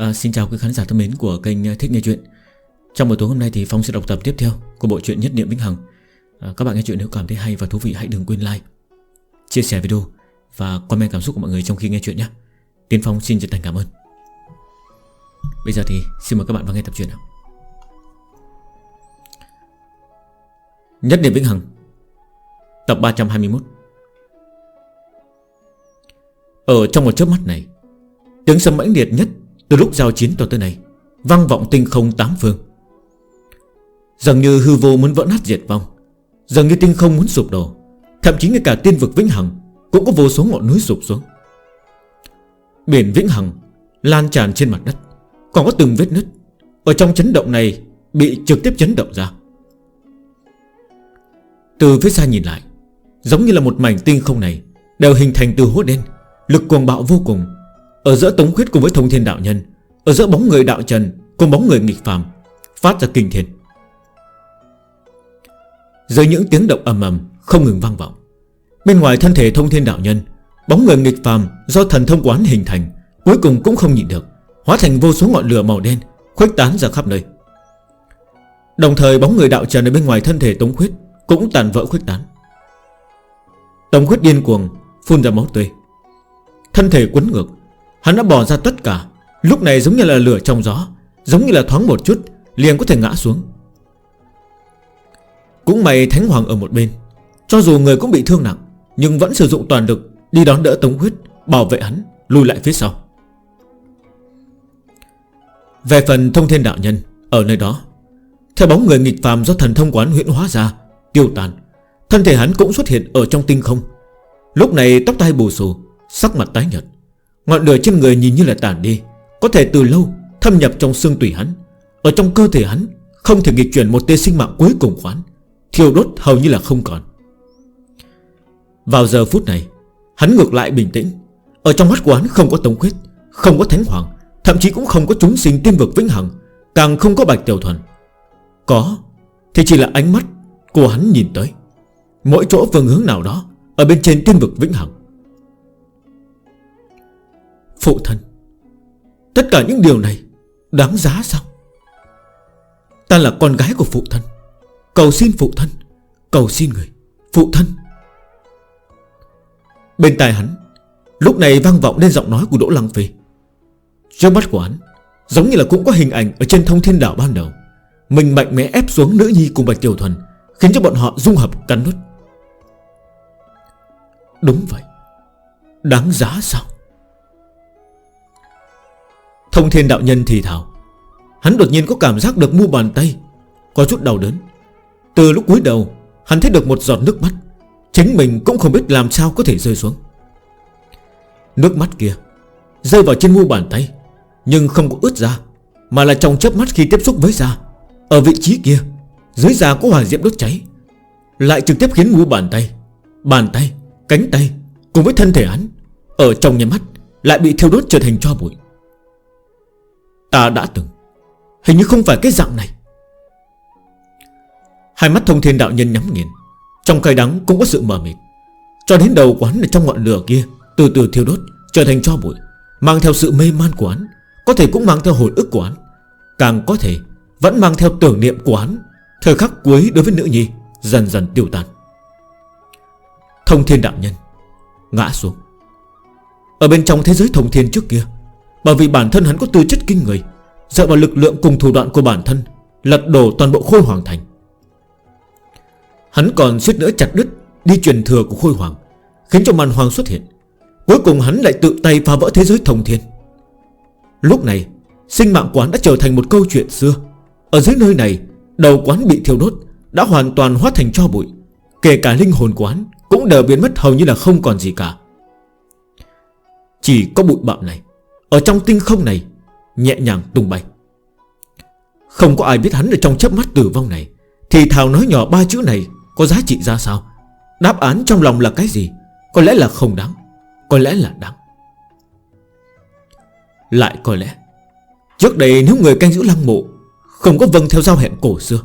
À, xin chào quý khán giả thân mến của kênh ờ, Thích Nghe Chuyện. Trong buổi tối hôm nay thì Phong sẽ đọc tập tiếp theo của bộ truyện Nhất Niệm Vĩnh Hằng. À, Các bạn nghe chuyện nếu cảm thấy hay và thú vị hãy đừng quên like, chia sẻ video và comment cảm xúc của mọi người trong khi nghe chuyện nhé. Tiến Phong xin chân thành cảm ơn. Bây giờ thì xin mời các bạn vào nghe tập truyện nào. Nhất Niệm Vĩnh Hằng Tập 321 Ở trong một chớp mắt này Tiếng sấm mãnh liệt nhất từ lúc giao chiến tới tới nay Văng vọng tinh không tám phương. Dường như hư vô muốn vỡ nát diệt vong, Dường như tinh không muốn sụp đổ, Thậm chí ngay cả tiên vực vĩnh hằng Cũng có vô số ngọn núi sụp xuống. Biển vĩnh hằng Lan tràn trên mặt đất, Còn có từng vết nứt Ở trong chấn động này Bị trực tiếp chấn động ra. Từ phía xa nhìn lại, Giống như là một mảnh tinh không này Đều hình thành từ hố đen, Lực cuồng bạo vô cùng ở giữa Tống Khuyết cùng với Thông Thiên Đạo Nhân, Ở giữa bóng người Đạo Trần Cùng bóng người nghịch phàm, Phát ra kinh thiên. Dưới những tiếng động ầm ầm, Không ngừng vang vọng. Bên ngoài thân thể Thông Thiên Đạo Nhân, Bóng người nghịch phàm do thần thông quán hình thành, Cuối cùng cũng không nhịn được, Hóa thành vô số ngọn lửa màu đen, Khuếch tán ra khắp nơi. Đồng thời bóng người đạo trần ở bên ngoài thân thể Tống Khuyết Cũng tàn vỡ khuếch tán. Tống Khuyết điên cuồng, Phun ra máu tươi. Thân thể quấn ngược Hắn đã bỏ ra tất cả. Lúc này giống như là lửa trong gió, Giống như là thoáng một chút, Liền có thể ngã xuống. Cũng may Thánh Hoàng ở một bên. Cho dù người cũng bị thương nặng, Nhưng vẫn sử dụng toàn lực Đi đón đỡ Tống Huyết Bảo vệ hắn, Lùi lại phía sau. Về phần thông thiên đạo nhân, Ở nơi đó, Theo bóng người nghịch phàm do thần thông quán huyễn hóa ra, Tiêu tàn, Thân thể hắn cũng xuất hiện ở trong tinh không. Lúc này tóc tai bù xù, Sắc mặt tái nhật Ngọn lửa trên người nhìn như là tản đi, Có thể từ lâu thâm nhập trong xương tủy hắn. Ở trong cơ thể hắn, Không thể nghịch chuyển một tê sinh mạng cuối cùng khoán, Thiêu đốt hầu như là không còn. Vào giờ phút này, Hắn ngược lại bình tĩnh. Ở trong mắt của hắn không có tống khuyết, Không có thánh hoàng, Thậm chí cũng không có chúng sinh tiên vực vĩnh hằng, Càng không có bạch tiểu thuần. Có, Thì chỉ là ánh mắt của hắn nhìn tới. Mỗi chỗ phương hướng nào đó, Ở bên trên tiên vực vĩnh hằng Phụ thân Tất cả những điều này Đáng giá sao? Ta là con gái của phụ thân Cầu xin phụ thân, Cầu xin người. Phụ thân. Bên tai hắn, Lúc này vang vọng lên giọng nói của Đỗ Lăng Phi trong mắt của hắn, Giống như là cũng có hình ảnh ở trên thông thiên đảo ban đầu. Mình mạnh mẽ ép xuống nữ nhi cùng Bạch Tiểu Thuần, Khiến cho bọn họ dung hợp cắn nút Đúng vậy. Đáng giá sao? Thông thiên đạo nhân thì thảo Hắn đột nhiên có cảm giác được mu bàn tay Có chút đau đớn. Từ lúc cuối đầu Hắn thấy được một giọt nước mắt. Chính mình cũng không biết làm sao có thể rơi xuống. Nước mắt kia Rơi vào trên mu bàn tay Nhưng không có ướt ra Mà là trong chớp mắt khi tiếp xúc với da. Ở vị trí kia Dưới da có hỏa diệm đốt cháy Lại trực tiếp khiến mu bàn tay Bàn tay, cánh tay Cùng với thân thể hắn Ở trong nhà mắt Lại bị thiêu đốt trở thành cho bụi. Ta đã từng. Hình như không phải cái dạng này. Hai mắt thông thiên đạo nhân nhắm nghiền. Trong cay đắng cũng có sự mờ mịt. Cho đến đầu quán ở trong ngọn lửa kia, Từ từ thiêu đốt, trở thành cho bụi, Mang theo sự mê man của hắn, Có thể cũng mang theo hồi ức của hắn. Càng có thể, vẫn mang theo tưởng niệm của hắn. Thời khắc cuối đối với nữ nhi, Dần dần tiêu tan. Thông thiên đạo nhân, Ngã xuống. Ở bên trong thế giới thông thiên trước kia bởi vì bản thân hắn có tư chất kinh người, Dựa vào lực lượng cùng thủ đoạn của bản thân, Lật đổ toàn bộ khôi hoàng thành. Hắn còn suýt nữa chặt đứt Đi truyền thừa của khôi hoàng Khiến cho màn hoàng xuất hiện. Cuối cùng hắn lại tự tay phá vỡ thế giới thông thiên. Lúc này, Sinh mạng quán đã trở thành một câu chuyện xưa. Ở dưới nơi này, Đầu quán bị thiêu đốt, Đã hoàn toàn hóa thành cho bụi. Kể cả linh hồn quán Cũng đều biến mất, hầu như là không còn gì cả. Chỉ có bụi bạm này. Ở trong tinh không này, Nhẹ nhàng tung bay. Không có ai biết hắn ở trong chớp mắt tử vong này. Thì thào nói nhỏ ba chữ này Có giá trị ra sao? Đáp án trong lòng là cái gì? Có lẽ là không đáng. Có lẽ là đáng. Lại có lẽ, Trước đây nếu người canh giữ lăng mộ Không có vâng theo giao hẹn cổ xưa,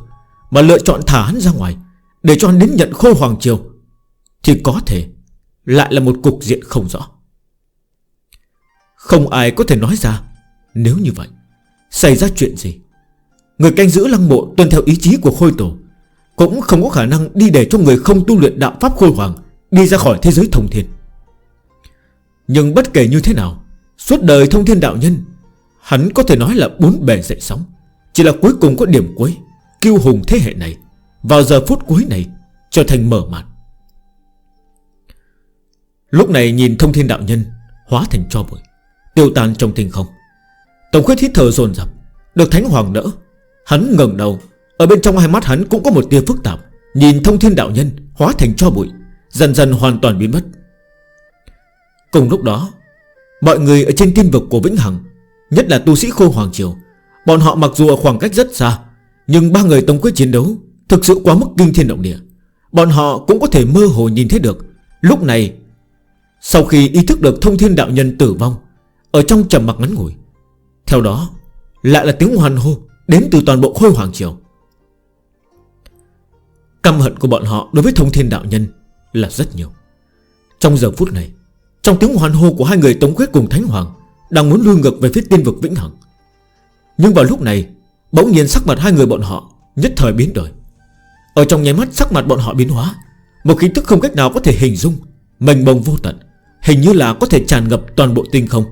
Mà lựa chọn thả hắn ra ngoài Để cho hắn đến nhận khôi hoàng triều, Thì có thể Lại là một cục diện không rõ. Không ai có thể nói ra. Nếu như vậy, Xảy ra chuyện gì? Người canh giữ lăng mộ tuân theo ý chí của khôi tổ, Cũng không có khả năng đi để cho người không tu luyện đạo pháp khôi hoàng Đi ra khỏi thế giới thông thiên. Nhưng bất kể như thế nào, Suốt đời thông thiên đạo nhân, Hắn có thể nói là bốn bề dậy sóng. Chỉ là cuối cùng có điểm cuối, Kiêu hùng thế hệ này, Vào giờ phút cuối này Trở thành mở mặt Lúc này nhìn thông thiên đạo nhân, Hóa thành cho bụi. Tiêu tan trong tình không. Tổng khuyết hít thở dồn dập, Được Thánh Hoàng đỡ Hắn ngẩng đầu, Ở bên trong hai mắt hắn cũng có một tia phức tạp. Nhìn thông thiên đạo nhân Hóa thành cho bụi, Dần dần hoàn toàn biến mất. Cùng lúc đó, Mọi người ở trên thiên vực của Vĩnh Hằng, Nhất là tu sĩ khô Hoàng Triều, Bọn họ mặc dù ở khoảng cách rất xa, Nhưng ba người tổng quyết chiến đấu Thực sự quá mức kinh thiên động địa. Bọn họ cũng có thể mơ hồ nhìn thấy được. Lúc này, Sau khi ý thức được thông thiên đạo nhân tử vong ở trong trầm mặc ngắn ngủi. Theo đó, lại là tiếng hoàn hô Đến từ toàn bộ khôi hoàng triều. Căm hận của bọn họ đối với thông thiên đạo nhân Là rất nhiều. Trong giờ phút này, Trong tiếng hoàn hô của hai người Tống Quyết cùng Thánh Hoàng Đang muốn lưu ngược về phía tiên vực Vĩnh Hằng. Nhưng vào lúc này, Bỗng nhiên sắc mặt hai người bọn họ Nhất thời biến đổi. Ở trong nháy mắt sắc mặt bọn họ biến hóa, Một khí tức không cách nào có thể hình dung Mình bồng vô tận, Hình như là có thể tràn ngập toàn bộ tinh không.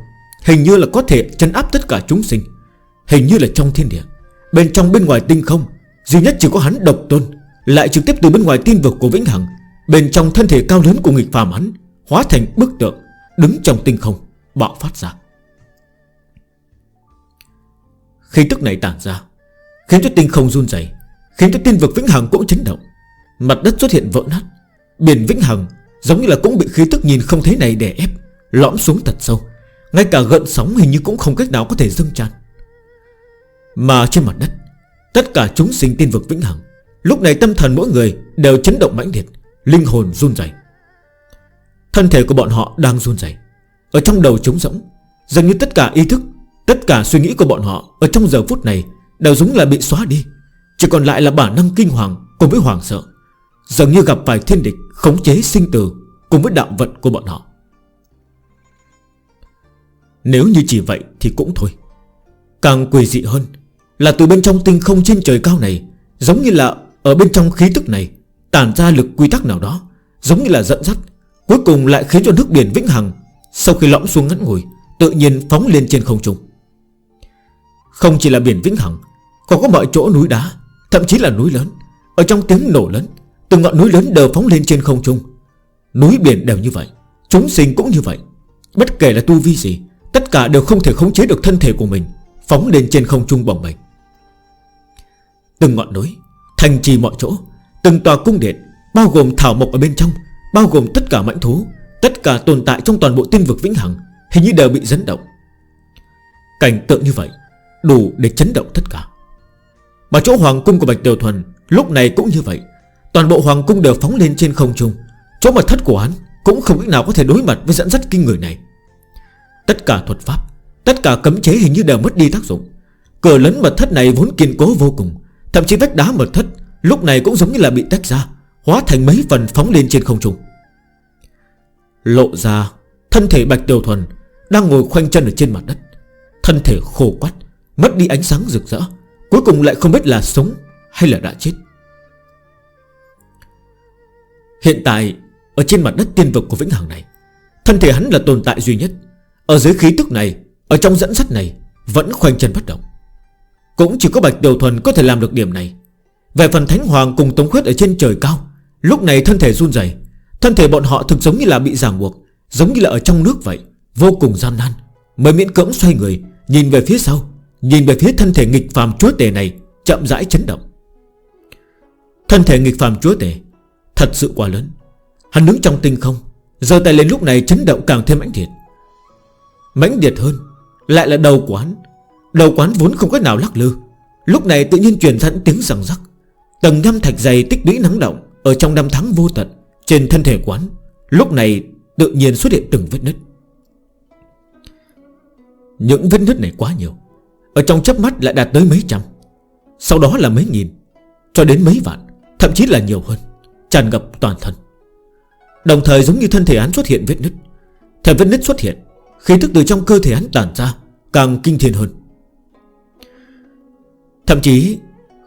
Hình như là có thể chấn áp tất cả chúng sinh. Hình như là trong thiên địa. Bên trong bên ngoài tinh không, Duy nhất chỉ có hắn độc tôn, Lại trực tiếp từ bên ngoài tiên vực của Vĩnh Hằng. Bên trong thân thể cao lớn của nghịch phàm hắn, Hóa thành bức tượng, Đứng trong tinh không, Bạo phát ra. Khi tức này tản ra, Khiến cho tinh không run dày Khiến cho tiên vực Vĩnh Hằng cũng chấn động. Mặt đất xuất hiện vỡ nát, Biển Vĩnh Hằng giống như là cũng bị khí tức nhìn không thấy này đè ép, Lõm xuống thật sâu. Ngay cả gợn sóng hình như cũng không cách nào có thể dâng tràn. Mà trên mặt đất, Tất cả chúng sinh tiên vực vĩnh hằng, Lúc này tâm thần mỗi người đều chấn động mãnh liệt, Linh hồn run dày Thân thể của bọn họ đang run dày Ở trong đầu trống rỗng, Dường như tất cả ý thức, Tất cả suy nghĩ của bọn họ Ở trong giờ phút này Đều giống là bị xóa đi, Chỉ còn lại là bản năng kinh hoàng Cùng với hoàng sợ. Dường như gặp phải thiên địch Khống chế sinh tử Cùng với đạo vận của bọn họ. Nếu như chỉ vậy thì cũng thôi. Càng quỷ dị hơn Là từ bên trong tinh không trên trời cao này, Giống như là ở bên trong khí tức này, Tản ra lực quy tắc nào đó, Giống như là dẫn dắt, Cuối cùng lại khiến cho nước biển vĩnh hằng Sau khi lõm xuống ngắn ngồi Tự nhiên phóng lên trên không trung. Không chỉ là biển vĩnh hằng, Còn có mọi chỗ núi đá, Thậm chí là núi lớn, Ở trong tiếng nổ lớn, Từng ngọn núi lớn đều phóng lên trên không trung. Núi biển đều như vậy, Chúng sinh cũng như vậy, Bất kể là tu vi gì Tất cả đều không thể khống chế được thân thể của mình, Phóng lên trên không trung bồng bềnh. Từng ngọn núi, Thành trì mọi chỗ, Từng tòa cung điện, Bao gồm thảo mộc ở bên trong, Bao gồm tất cả mãnh thú, Tất cả tồn tại trong toàn bộ tinh vực vĩnh hằng, Hình như đều bị dẫn động. Cảnh tượng như vậy Đủ để chấn động tất cả. Mà chỗ hoàng cung của Bạch Tiểu Thuần Lúc này cũng như vậy, Toàn bộ hoàng cung đều phóng lên trên không trung. Chỗ mật thất của hắn Cũng không cách nào có thể đối mặt với dẫn dắt kinh người này. Tất cả thuật pháp, Tất cả cấm chế hình như đều mất đi tác dụng. Cửa lớn mật thất này vốn kiên cố vô cùng, Thậm chí vách đá mật thất Lúc này cũng giống như là bị tách ra, Hóa thành mấy phần phóng lên trên không trung. Lộ ra, Thân thể Bạch Tiểu Thuần Đang ngồi khoanh chân ở trên mặt đất. Thân thể khổ quắt, Mất đi ánh sáng rực rỡ, Cuối cùng lại không biết là sống hay là đã chết. Hiện tại, Ở trên mặt đất tiên vực của Vĩnh Hằng này, Thân thể hắn là tồn tại duy nhất. Ở dưới khí tức này, Ở trong dẫn sắt này, Vẫn khoanh chân bất động. Cũng chỉ có Bạch tiểu Thuần có thể làm được điểm này. Về phần Thánh Hoàng cùng Tống Khuyết ở trên trời cao, Lúc này thân thể run dày Thân thể bọn họ thực giống như là bị ràng buộc, Giống như là ở trong nước vậy, Vô cùng gian nan. Mới miễn cưỡng xoay người, Nhìn về phía sau, Nhìn về phía thân thể nghịch phàm chúa tể này, Chậm rãi chấn động. Thân thể nghịch phàm chúa tể, Thật sự quá lớn. Hắn đứng trong tinh không Giờ tay lên lúc này chấn động càng thêm mãnh liệt. Mãnh liệt hơn. Lại là đầu quán. Đầu quán vốn không có nào lắc lư. Lúc này tự nhiên truyền dẫn tiếng sẵn rắc. Tầng nhâm thạch dày tích lũy nắng động Ở trong năm tháng vô tận Trên thân thể quán. Lúc này tự nhiên xuất hiện từng vết nứt. Những vết nứt này quá nhiều. Ở trong chớp mắt lại đạt tới mấy trăm. Sau đó là mấy nghìn. Cho đến mấy vạn. Thậm chí là nhiều hơn. Tràn ngập toàn thân. Đồng thời giống như thân thể án xuất hiện vết nứt. Thời vết nứt xuất hiện Khí thức từ trong cơ thể hắn tản ra, Càng kinh thiên hơn. Thậm chí,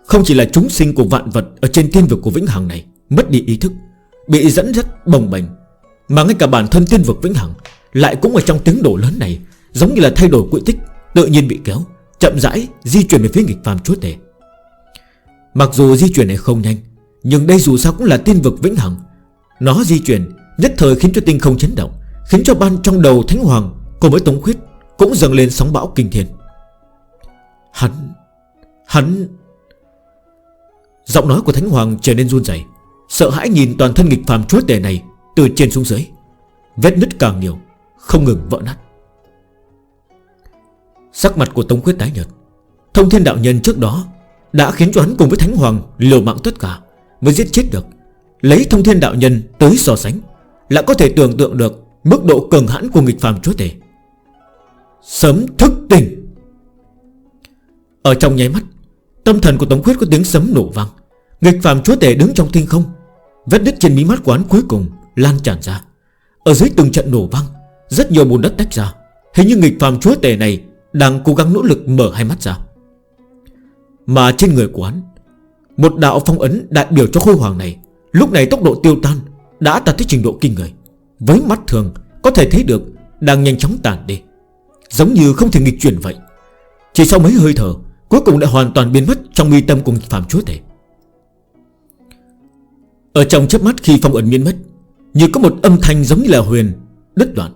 Không chỉ là chúng sinh của vạn vật Ở trên tiên vực của Vĩnh Hằng này Mất đi ý thức, Bị dẫn dắt bồng bềnh, Mà ngay cả bản thân tiên vực Vĩnh Hằng Lại cũng ở trong tiếng đổ lớn này, Giống như là thay đổi quỹ tích, Tự nhiên bị kéo, Chậm rãi di chuyển về phía nghịch phàm chúa tể. Mặc dù di chuyển này không nhanh, Nhưng đây dù sao cũng là tiên vực Vĩnh Hằng. Nó di chuyển Nhất thời khiến cho tinh không chấn động, Khiến cho ban trong đầu Thánh Hoàng Cùng với Tống Khuyết, Cũng dâng lên sóng bão kinh thiên. Hắn Hắn, Giọng nói của Thánh Hoàng trở nên run rẩy, Sợ hãi nhìn toàn thân nghịch phàm chúa tể này Từ trên xuống dưới. Vết nứt càng nhiều, Không ngừng vỡ nát. Sắc mặt của Tống Khuyết tái nhợt. Thông thiên đạo nhân trước đó Đã khiến cho hắn cùng với Thánh Hoàng liều mạng tất cả Mới giết chết được. Lấy thông thiên đạo nhân tới so sánh là có thể tưởng tượng được Mức độ cường hãn của nghịch phàm chúa tể. Sấm thức tỉnh. Ở trong nháy mắt, Tâm thần của Tống Khuyết có tiếng sấm nổ vang. Nghịch phàm chúa tể đứng trong thiên không, Vết đứt trên mí mắt quán cuối cùng Lan tràn ra. Ở dưới từng trận nổ vang, Rất nhiều bùn đất tách ra. Hình như nghịch phàm chúa tể này Đang cố gắng nỗ lực mở hai mắt ra. Mà trên người quán, Một đạo phong ấn đại biểu cho khôi hoàng này, Lúc này tốc độ tiêu tan Đã đạt tới trình độ kinh người. Với mắt thường, có thể thấy được Đang nhanh chóng tàn đi. Giống như không thể nghịch chuyển vậy. Chỉ sau mấy hơi thở, Cuối cùng đã hoàn toàn biến mất trong mi tâm của phàm chúa thể Ở trong chớp mắt khi phong ẩn biến mất, Như có một âm thanh giống như là huyền Đất đoạn.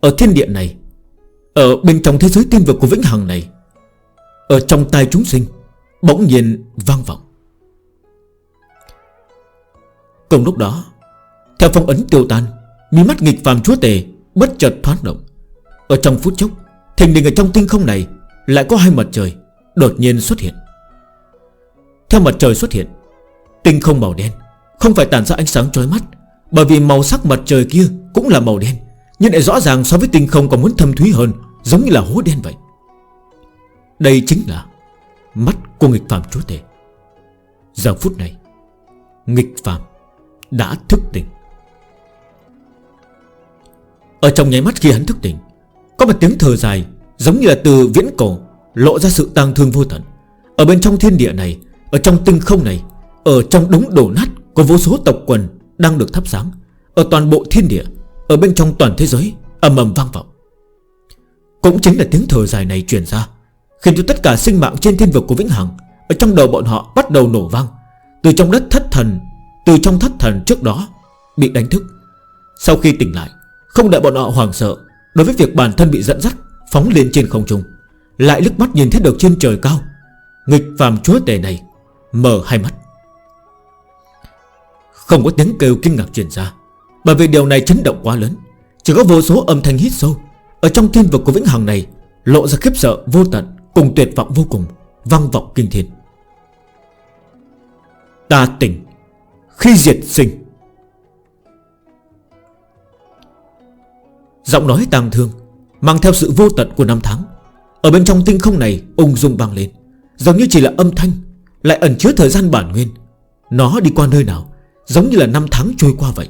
Ở thiên địa này, Ở bên trong thế giới tiên vực của Vĩnh Hằng này, Ở trong tai chúng sinh, Bỗng nhiên vang vọng. Cùng lúc đó, Theo phong ấn tiêu tan, Mi mắt nghịch phàm chúa tề Bất chợt thoát động. Ở trong phút chốc Thình lình ở trong tinh không này Lại có hai mặt trời Đột nhiên xuất hiện. Theo mặt trời xuất hiện, Tinh không màu đen Không phải tàn ra ánh sáng trói mắt, Bởi vì màu sắc mặt trời kia cũng là màu đen, Nhưng lại rõ ràng so với tinh không còn muốn thâm thúy hơn, Giống như là hố đen vậy. Đây chính là Mắt của nghịch phạm chúa thể Giờ phút này, Nghịch phạm đã thức tỉnh. Ở trong nháy mắt khi hắn thức tỉnh có một tiếng thở dài, Giống như là từ viễn cổ, Lộ ra sự tang thương vô tận. Ở bên trong thiên địa này, Ở trong tinh không này, Ở trong đống đổ nát Có vô số tộc quần Đang được thắp sáng, Ở toàn bộ thiên địa, Ở bên trong toàn thế giới, âm ầm vang vọng. Cũng chính là tiếng thở dài này truyền ra, Khiến cho tất cả sinh mạng trên thiên vực của Vĩnh Hằng, Ở trong đầu bọn họ bắt đầu nổ vang. Từ trong đất thất thần, Từ trong thất thần trước đó Bị đánh thức. Sau khi tỉnh lại, Không đợi bọn họ hoàng sợ Đối với việc bản thân bị dẫn dắt, Phóng lên trên không trung, Lại lức mắt nhìn thấy được trên trời cao, Nghịch phàm chúa tể này Mở hai mắt. Không có tiếng kêu kinh ngạc truyền ra, Bởi vì điều này chấn động quá lớn, Chỉ có vô số âm thanh hít sâu. Ở trong thiên vực của Vĩnh Hằng này, Lộ ra khiếp sợ, vô tận, Cùng tuyệt vọng vô cùng Văng vọng kinh thiên. Ta tỉnh, Khi diệt sinh Giọng nói tàng thương, Mang theo sự vô tận của năm tháng. Ở bên trong tinh không này, ung dung vang lên. Giống như chỉ là âm thanh, Lại ẩn chứa thời gian bản nguyên. Nó đi qua nơi nào, Giống như là năm tháng trôi qua vậy.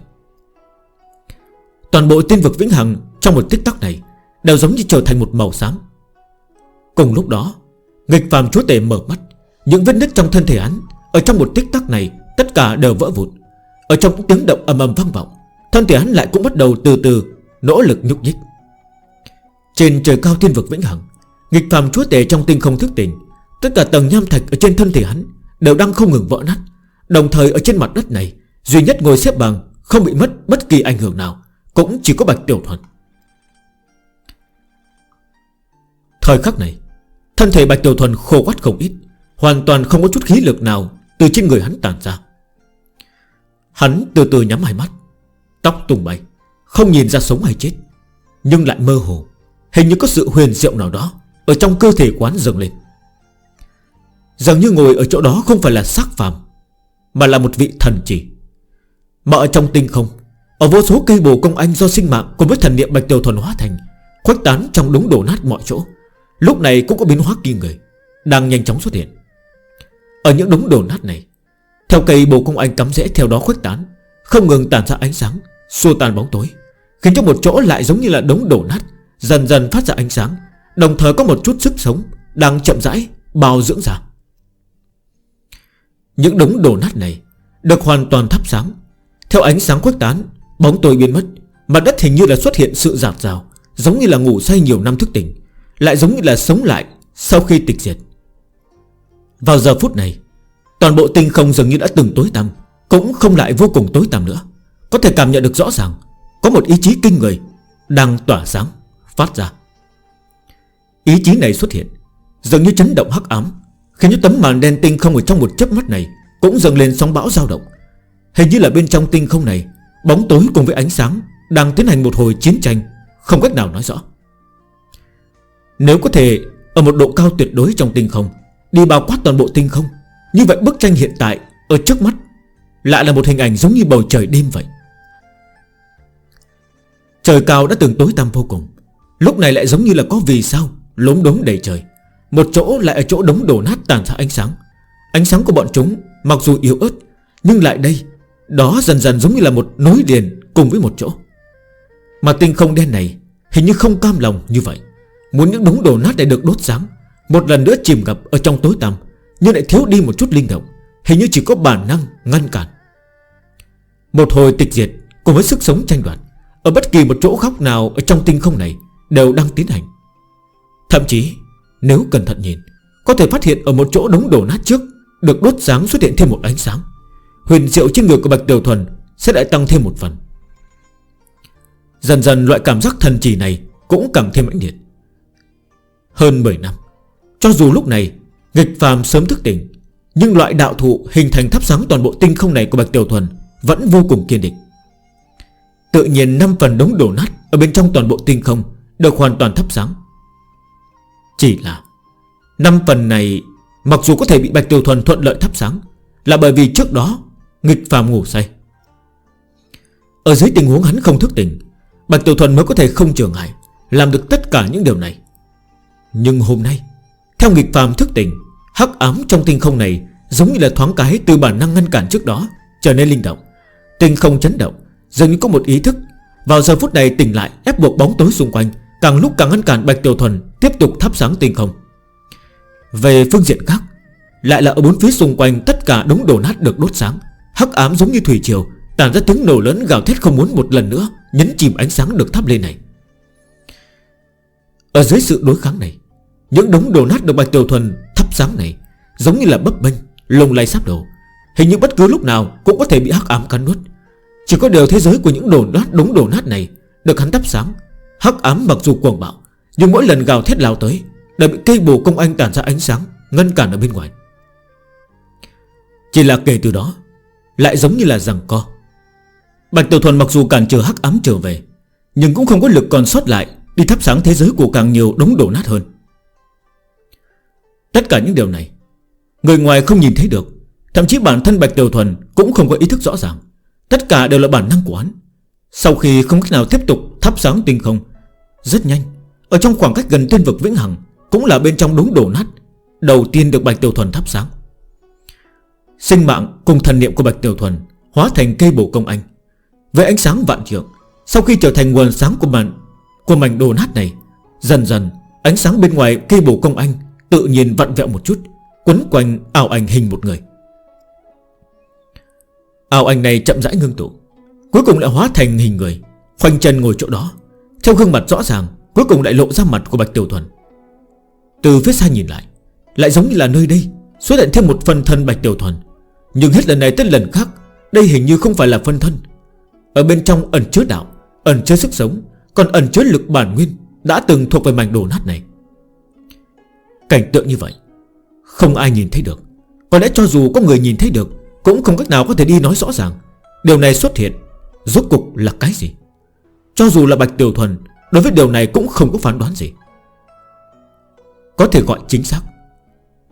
Toàn bộ tiên vực vĩnh hằng Trong một tích tắc này Đều giống như trở thành một màu xám. Cùng lúc đó, Nghịch phàm chúa tể mở mắt. Những vết nứt trong thân thể hắn, Ở trong một tích tắc này, Tất cả đều vỡ vụt Ở trong tiếng động ầm ầm vang vọng, Thân thể hắn lại cũng bắt đầu từ từ Nỗ lực nhúc nhích. Trên trời cao thiên vực vĩnh hằng, Nghịch phàm chúa tể trong tinh không thức tỉnh, Tất cả tầng nham thạch ở trên thân thể hắn Đều đang không ngừng vỡ nát. Đồng thời ở trên mặt đất này, Duy nhất ngồi xếp bằng, Không bị mất bất kỳ ảnh hưởng nào, Cũng chỉ có bạch tiểu thuần. Thời khắc này, Thân thể bạch tiểu thuần khô quắt không ít, Hoàn toàn không có chút khí lực nào Từ trên người hắn tàn ra. Hắn từ từ nhắm hai mắt, Tóc tung bay. Không nhìn ra sống hay chết, Nhưng lại mơ hồ. Hình như có sự huyền diệu nào đó Ở trong cơ thể quán dâng lên. Dường như ngồi ở chỗ đó không phải là xác phàm, Mà là một vị thần chỉ. Mà ở trong tinh không, Ở vô số cây bồ công anh do sinh mạng Cùng với thần niệm bạch tiểu thuần hóa thành, Khuếch tán trong đống đổ nát mọi chỗ. Lúc này cũng có biến hóa kỳ người, Đang nhanh chóng xuất hiện. Ở những đống đổ nát này, Theo cây bồ công anh cắm rễ theo đó khuếch tán, Không ngừng tàn ra ánh sáng, Xua tan bóng tối. Khiến cho một chỗ lại giống như là đống đổ nát, Dần dần phát ra ánh sáng, Đồng thời có một chút sức sống Đang chậm rãi bao dưỡng ra. Những đống đổ nát này Được hoàn toàn thắp sáng. Theo ánh sáng khuếch tán, Bóng tối biến mất, Mặt đất hình như là xuất hiện sự giạt rào Giống như là ngủ say nhiều năm thức tỉnh, Lại giống như là sống lại sau khi tịch diệt. Vào giờ phút này, Toàn bộ tinh không dường như đã từng tối tăm, Cũng không lại vô cùng tối tăm nữa. Có thể cảm nhận được rõ ràng có một ý chí kinh người Đang tỏa sáng, phát ra. Ý chí này xuất hiện, Dường như chấn động hắc ám, Khiến những tấm màn đen tinh không ở trong một chớp mắt này Cũng dâng lên sóng bão dao động. Hình như là bên trong tinh không này, Bóng tối cùng với ánh sáng Đang tiến hành một hồi chiến tranh, Không cách nào nói rõ. Nếu có thể ở một độ cao tuyệt đối trong tinh không, Đi bao quát toàn bộ tinh không, Như vậy bức tranh hiện tại Ở trước mắt Lại là một hình ảnh giống như bầu trời đêm vậy. Trời cao đã từng tối tăm vô cùng. Lúc này lại giống như là có vì sao, Lốm đống đầy trời. Một chỗ lại ở chỗ đống đổ nát tàn ra ánh sáng. Ánh sáng của bọn chúng mặc dù yếu ớt, Nhưng lại đây, Đó dần dần giống như là một nối liền cùng với một chỗ. Mà tinh không đen này Hình như không cam lòng như vậy. Muốn những đống đổ nát lại được đốt sáng, Một lần nữa chìm ngập ở trong tối tăm, Nhưng lại thiếu đi một chút linh động. Hình như chỉ có bản năng ngăn cản. Một hồi tịch diệt Cùng với sức sống tranh đoạt. Ở bất kỳ một chỗ góc nào ở Trong tinh không này đều đang tiến hành. Thậm chí, nếu cẩn thận nhìn, Có thể phát hiện ở một chỗ đống đổ nát trước Được đốt sáng xuất hiện thêm một ánh sáng. Huyền diệu trên người của Bạch Tiểu Thuần Sẽ lại tăng thêm một phần. Dần dần loại cảm giác thần trì này Cũng càng thêm mãnh liệt. Hơn 10 năm, Cho dù lúc này Nghịch phàm sớm thức tỉnh, Nhưng loại đạo thụ hình thành thắp sáng toàn bộ tinh không này của Bạch Tiểu Thuần Vẫn vô cùng kiên định. Tự nhiên năm phần đống đổ nát Ở bên trong toàn bộ tinh không, Được hoàn toàn thắp sáng. Chỉ là năm phần này, Mặc dù có thể bị Bạch Tiểu Thuần thuận lợi thắp sáng, Là bởi vì trước đó Nghịch phàm ngủ say. Ở dưới tình huống hắn không thức tỉnh, Bạch Tiểu Thuần mới có thể không trở ngại Làm được tất cả những điều này. Nhưng hôm nay, Theo nghịch phàm thức tỉnh, Hắc ám trong tinh không này Giống như là thoáng cái từ bản năng ngăn cản trước đó Trở nên linh động, Tinh không chấn động Dường có một ý thức. Vào giờ phút này tỉnh lại, ép buộc bóng tối xung quanh. Càng lúc càng ngăn cản Bạch Tiểu Thuần Tiếp tục thắp sáng tinh không. Về phương diện khác, Lại là ở bốn phía xung quanh tất cả đống đồ nát được đốt sáng. Hắc ám giống như thủy triều Tàn ra tiếng nổ lớn gào thét không muốn một lần nữa, Nhấn chìm ánh sáng được thắp lên này. Ở dưới sự đối kháng này, Những đống đồ nát được Bạch Tiểu Thuần thắp sáng này Giống như là bấp bênh Lồng lay sắp đổ. Hình như bất cứ lúc nào cũng có thể bị hắc ám cắn nuốt. Chỉ có điều thế giới của những đồ nát đúng đồ nát này Được hắn thắp sáng, Hắc ám mặc dù cuồng bạo, Nhưng mỗi lần gào thét lao tới, Đã bị cây bồ công anh tàn ra ánh sáng, Ngăn cản ở bên ngoài. Chỉ là kể từ đó, Lại giống như là rằng co. Bạch Tiểu Thuần mặc dù cản trở hắc ám trở về, Nhưng cũng không có lực còn sót lại Đi thắp sáng thế giới của càng nhiều đống đổ nát hơn. Tất cả những điều này, Người ngoài không nhìn thấy được, Thậm chí bản thân Bạch Tiểu Thuần Cũng không có ý thức rõ ràng. Tất cả đều là bản năng của hắn. Sau khi không cách nào tiếp tục thắp sáng tinh không, Rất nhanh, Ở trong khoảng cách gần tiên vực Vĩnh Hằng, Cũng là bên trong đống đổ nát, Đầu tiên được Bạch Tiểu Thuần thắp sáng. Sinh mạng cùng thần niệm của Bạch Tiểu Thuần Hóa thành cây bổ công anh. Với ánh sáng vạn trượng, Sau khi trở thành nguồn sáng của mảnh Của mảnh đồ nát này, Dần dần, ánh sáng bên ngoài cây bổ công anh Tự nhiên vặn vẹo một chút, Quấn quanh ảo ảnh hình một người. Ảo ảnh này chậm rãi ngưng tụ, Cuối cùng lại hóa thành hình người, Khoanh chân ngồi chỗ đó Trong gương mặt rõ ràng, Cuối cùng lại lộ ra mặt của Bạch Tiểu Thuần. Từ phía xa nhìn lại Lại giống như là nơi đây, Xuất hiện thêm một phần thân Bạch Tiểu Thuần. Nhưng hết lần này tới lần khác, Đây hình như không phải là phân thân. Ở bên trong ẩn chứa đạo, Ẩn chứa sức sống, Còn ẩn chứa lực bản nguyên Đã từng thuộc về mảnh đồ nát này. Cảnh tượng như vậy, Không ai nhìn thấy được. Có lẽ cho dù có người nhìn thấy được cũng không cách nào có thể đi nói rõ ràng. Điều này xuất hiện, Rốt cục là cái gì? Cho dù là Bạch Tiểu Thuần, Đối với điều này cũng không có phán đoán gì. Có thể gọi chính xác,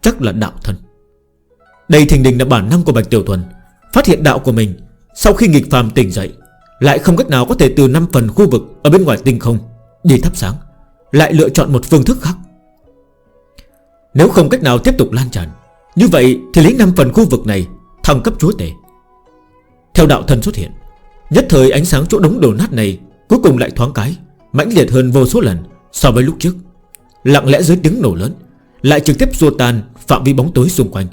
Chắc là đạo thân Đây thình đình là bản năng của Bạch Tiểu Thuần, Phát hiện đạo của mình, Sau khi nghịch phàm tỉnh dậy, Lại không cách nào có thể từ 5 phần khu vực Ở bên ngoài tinh không Đi thắp sáng, Lại lựa chọn một phương thức khác. Nếu không cách nào tiếp tục lan tràn, Như vậy thì lấy 5 phần khu vực này Thăng cấp chúa tể. Theo đạo thần xuất hiện, Nhất thời ánh sáng chỗ đống đồ nát này Cuối cùng lại thoáng cái, mãnh liệt hơn vô số lần so với lúc trước. Lặng lẽ dưới tiếng nổ lớn, Lại trực tiếp xua tan phạm vi bóng tối xung quanh.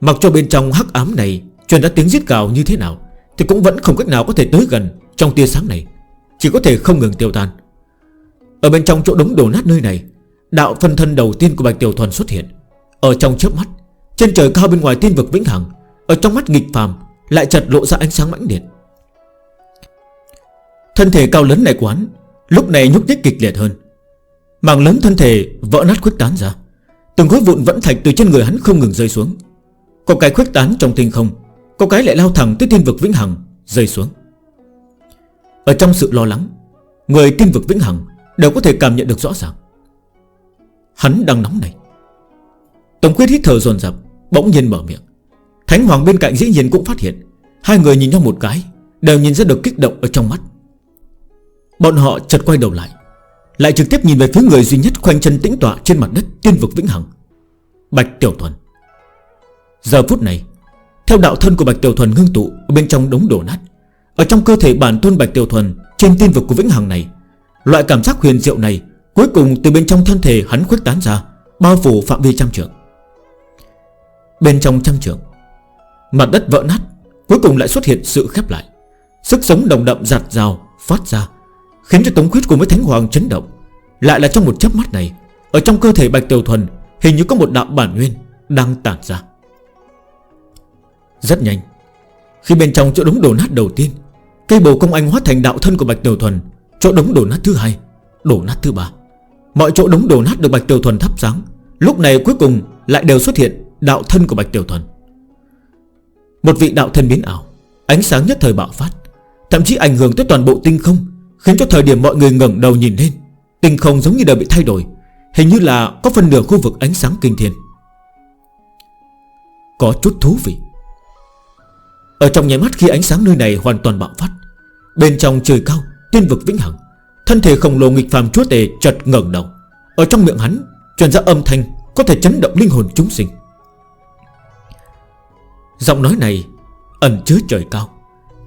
Mặc cho bên trong hắc ám này Truyền đã tiếng giết gào như thế nào, Thì cũng vẫn không cách nào có thể tới gần Trong tia sáng này, Chỉ có thể không ngừng tiêu tan. Ở bên trong chỗ đống đồ nát nơi này, Đạo phân thân đầu tiên của Bạch Tiểu Thuần xuất hiện. Ở trong chớp mắt, Trên trời cao bên ngoài tiên vực Vĩnh Hằng ở trong mắt nghịch phàm Lại chật lộ ra ánh sáng mãnh liệt. Thân thể cao lớn này của hắn Lúc này nhúc nhích kịch liệt hơn. Màng lớn thân thể vỡ nát khuếch tán ra. Từng khối vụn vẫn thạch từ trên người hắn không ngừng rơi xuống. Có cái khuếch tán trong tinh không, Có cái lại lao thẳng tới thiên vực vĩnh hằng, Rơi xuống. Ở trong sự lo lắng, Người tiên vực vĩnh hằng đều có thể cảm nhận được rõ ràng. Hắn đang nóng này. Tổng quyết hít thở dồn dập, Bỗng nhiên mở miệng. Thánh Hoàng bên cạnh dĩ nhiên cũng phát hiện. Hai người nhìn nhau một cái, Đều nhìn ra được kích động ở trong mắt. Bọn họ chợt quay đầu lại Lại trực tiếp nhìn về phía người duy nhất khoanh chân tĩnh tọa trên mặt đất tiên vực vĩnh hằng, Bạch Tiểu Thuần. Giờ phút này, Theo đạo thân của Bạch Tiểu Thuần ngưng tụ Bên trong đống đổ nát, Ở trong cơ thể bản tôn Bạch Tiểu Thuần Trên tiên vực của Vĩnh Hằng này, Loại cảm giác huyền diệu này Cuối cùng từ bên trong thân thể hắn khuếch tán ra, Bao phủ phạm vi trăm trưởng Bên trong trăm trưởng Mặt đất vỡ nát, Cuối cùng lại xuất hiện sự khép lại. Sức sống đồng đậm giặt rào, phát ra, Khiến cho tống khuyết cùng với Thánh Hoàng chấn động. Lại là trong một chớp mắt này, Ở trong cơ thể Bạch Tiểu Thuần, Hình như có một đạo bản nguyên đang tản ra. Rất nhanh, Khi bên trong chỗ đống đổ nát đầu tiên, Cây bầu công anh hóa thành đạo thân của Bạch Tiểu Thuần, Chỗ đống đổ nát thứ hai Đổ nát thứ ba. Mọi chỗ đống đổ nát được Bạch Tiểu Thuần thắp sáng, Lúc này cuối cùng lại đều xuất hiện đạo thân của Bạch Tiểu Thuần. Một vị đạo thân biến ảo, Ánh sáng nhất thời bạo phát, Thậm chí ảnh hưởng tới toàn bộ tinh không, Khiến cho thời điểm mọi người ngẩng đầu nhìn lên, Tinh không giống như đã bị thay đổi, Hình như là có phần nửa khu vực ánh sáng kinh thiên. Có chút thú vị. Ở trong nháy mắt khi ánh sáng nơi này hoàn toàn bạo phát, Bên trong trời cao, Tiên vực vĩnh hằng, Thân thể khổng lồ nghịch phàm chúa tề chật ngẩng đầu. Ở trong miệng hắn, Truyền ra âm thanh có thể chấn động linh hồn chúng sinh. Giọng nói này ẩn chứa trời cao,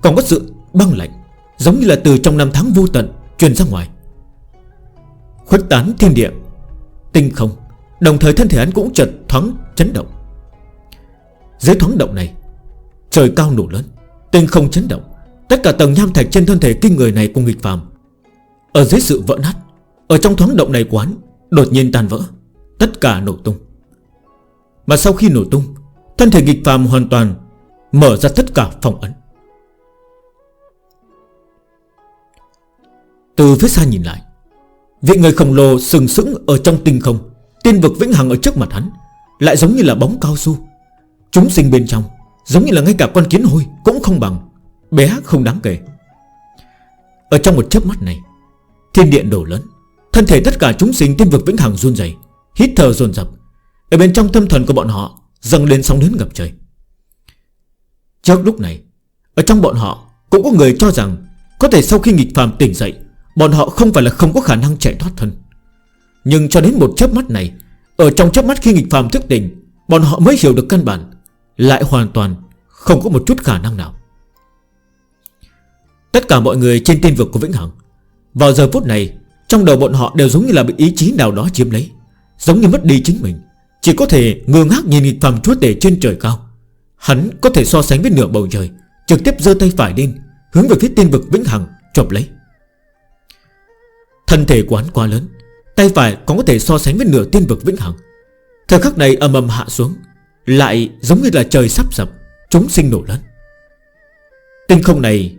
Còn có sự băng lạnh, Giống như là từ trong năm tháng vô tận Truyền ra ngoài. Khuếch tán thiên địa, Tinh không, Đồng thời thân thể hắn cũng chật thoáng chấn động. Dưới thoáng động này, Trời cao nổ lớn, Tinh không chấn động, Tất cả tầng nham thạch trên thân thể kinh người này cùng nghịch phàm, Ở dưới sự vỡ nát, Ở trong thoáng động này quán Đột nhiên tan vỡ, Tất cả nổ tung. Mà sau khi nổ tung Thân thể nghịch phàm hoàn toàn Mở ra tất cả phòng ấn. Từ phía xa nhìn lại, Vị người khổng lồ sừng sững ở trong tinh không, Tiên vực vĩnh hằng ở trước mặt hắn, Lại giống như là bóng cao su. Chúng sinh bên trong, Giống như là ngay cả con kiến hôi cũng không bằng, Bé không đáng kể. Ở trong một chớp mắt này, Thiên điện đổ lớn, Thân thể tất cả chúng sinh tiên vực vĩnh hằng run dày Hít thở dồn dập. Ở bên trong tâm thần của bọn họ Dâng lên sóng lớn ngập trời. Trước lúc này, Ở trong bọn họ cũng có người cho rằng Có thể sau khi nghịch phàm tỉnh dậy, Bọn họ không phải là không có khả năng chạy thoát thân. Nhưng cho đến một chớp mắt này, Ở trong chớp mắt khi nghịch phàm thức tỉnh, Bọn họ mới hiểu được căn bản, Lại hoàn toàn không có một chút khả năng nào. Tất cả mọi người trên tiên vực của Vĩnh Hằng, Vào giờ phút này, Trong đầu bọn họ đều giống như là bị ý chí nào đó chiếm lấy, Giống như mất đi chính mình. Chỉ có thể ngơ ngác nhìn nghịch phàm chúa tể trên trời cao. Hắn có thể so sánh với nửa bầu trời, Trực tiếp giơ tay phải lên, Hướng về phía tiên vực vĩnh hằng, chộp lấy. Thân thể quán quá lớn, Tay phải còn có thể so sánh với nửa tiên vực vĩnh hằng. Thời khắc này âm âm hạ xuống, Lại giống như là trời sắp sập, Chúng sinh nổ lớn. Tinh không này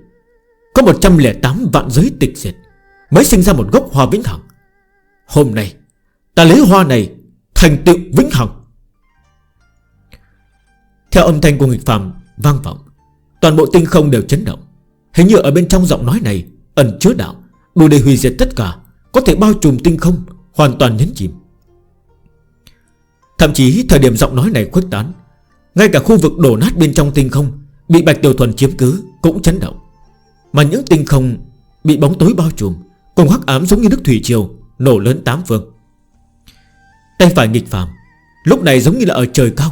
Có 108 vạn giới tịch diệt, Mới sinh ra một gốc hoa vĩnh hằng. Hôm nay, Ta lấy hoa này Thành tựu vĩnh hằng. Theo âm thanh của nghịch phàm vang vọng, Toàn bộ tinh không đều chấn động. Hình như ở bên trong giọng nói này Ẩn chứa đạo, Đủ để hủy diệt tất cả, Có thể bao trùm tinh không, Hoàn toàn nhấn chìm. Thậm chí thời điểm giọng nói này khuếch tán, Ngay cả khu vực đổ nát bên trong tinh không Bị Bạch Tiểu Thuần chiếm cứ cũng chấn động. Mà những tinh không Bị bóng tối bao trùm, Cùng hắc ám giống như nước thủy triều Nổ lớn tám phương. Tay phải nghịch phàm, Lúc này giống như là ở trời cao.